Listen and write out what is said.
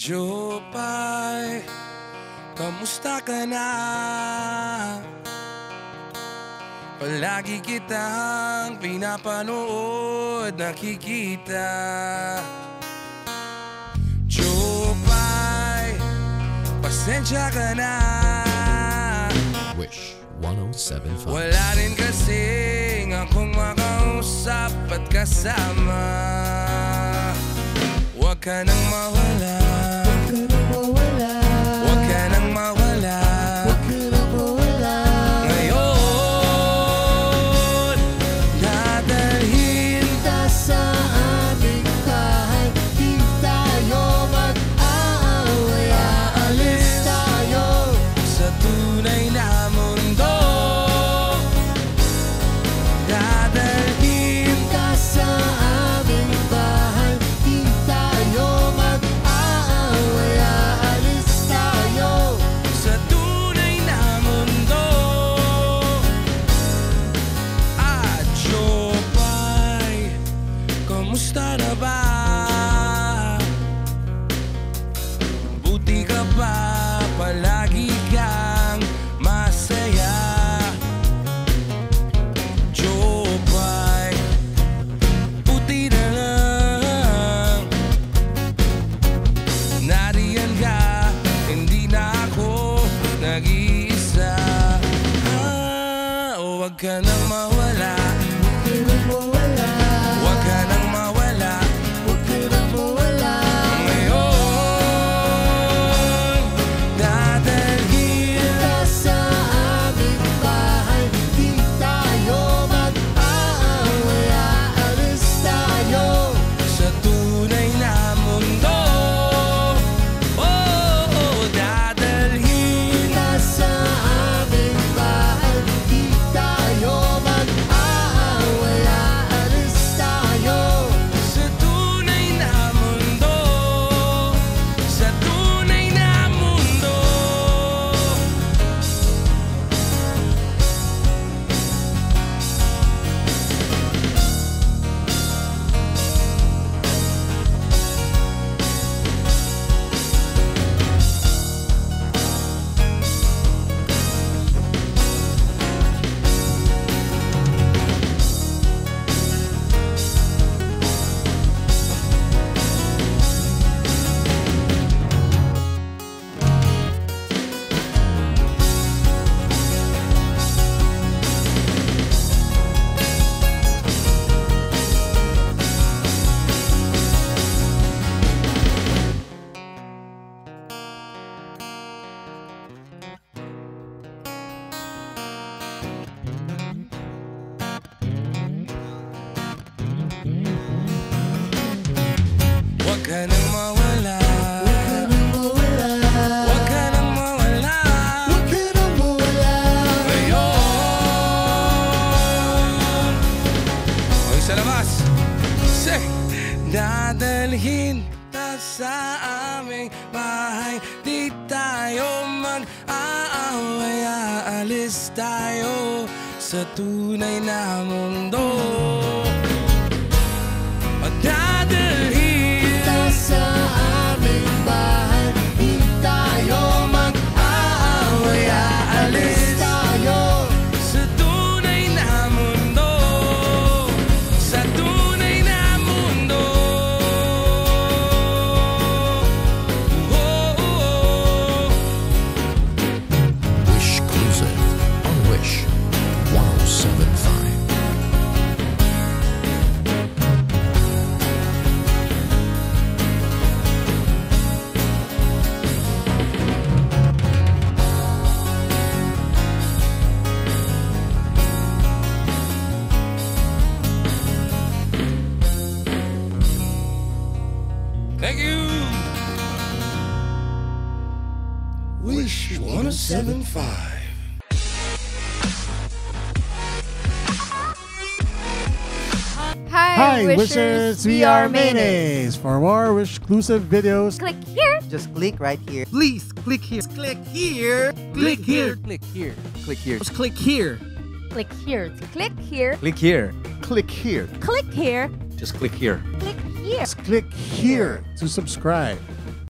Jopay, kamusta ka na? Palagi kitang pinapanood, nakikita Jopay, pasensya ka na Wish 1075. Wala rin kasing akong makausap at kasama Huwag ka nang mawala Buti ka ba? Masaya. Jopay, buti na lang. Nariyan ka, hindi na ako nag-iisa. Ah, Huwag ka nang mawala. Huwag ka nang mawala ka nang mawala. Huwag ka nang mawala. Huwag ka nang mawala. Huwag Ngayon Okay, sa labas. Say. Dadalhin ta sa aming bahay. Di tayo mag-aaway Aalis tayo sa tunay na mundo Wish 1075 Hi, Hi, wishers. wishers! We are Mayonnaise. For more wish exclusive videos, Click here. Just click right here. Please click here. Click here. Click here. Click here. Click here. Just click here. Click here. Click here. Click here. click here. Click here. Just click here. Click here. Click here to subscribe.